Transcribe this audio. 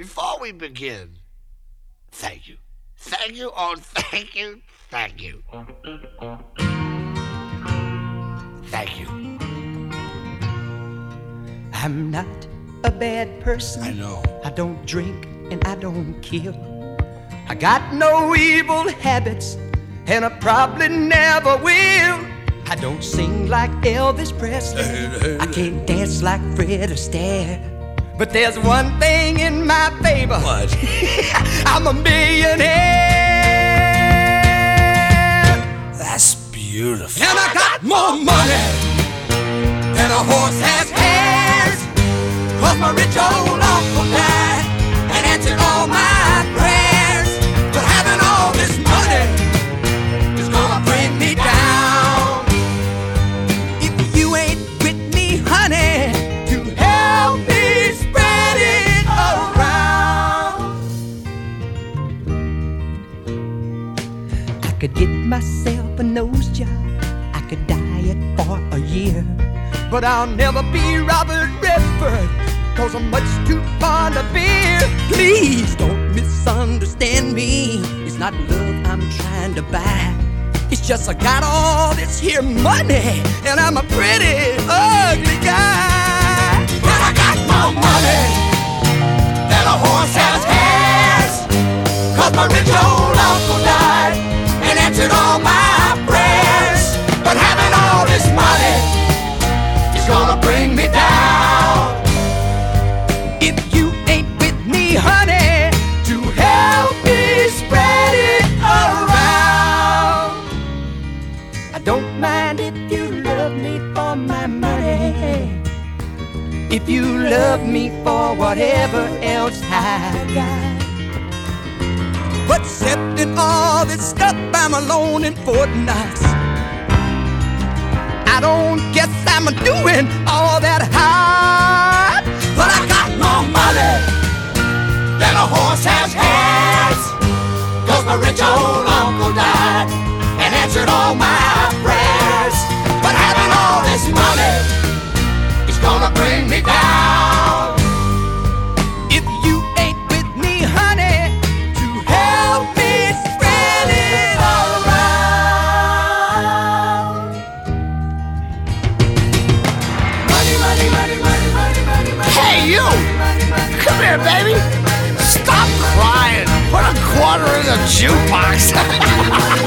before we begin, thank you. Thank you, oh, thank you, thank you. Thank you. I'm not a bad person. I know. I don't drink and I don't kill. I got no evil habits and I probably never will. I don't sing like Elvis Presley. I can't dance like Fred Astaire. But there's one thing in my favor. What? I'm a millionaire. Could get myself a nose job. I could diet for a year. But I'll never be Robert Redford. Cause I'm much too fond of beer. Please don't misunderstand me. It's not love I'm trying to buy. It's just I got all this here money. And I'm a pretty ugly guy. But I got more money than a horse has hairs. Cause my rich old money. If you love me for whatever else I got. But accepting all this stuff, I'm alone in Fort Knox. I don't guess I'm doing all that hard. But I got more money than a horse has hands. Cause my rich old uncle died and answered all you! Come here, baby! Stop crying! Put a quarter in the jukebox!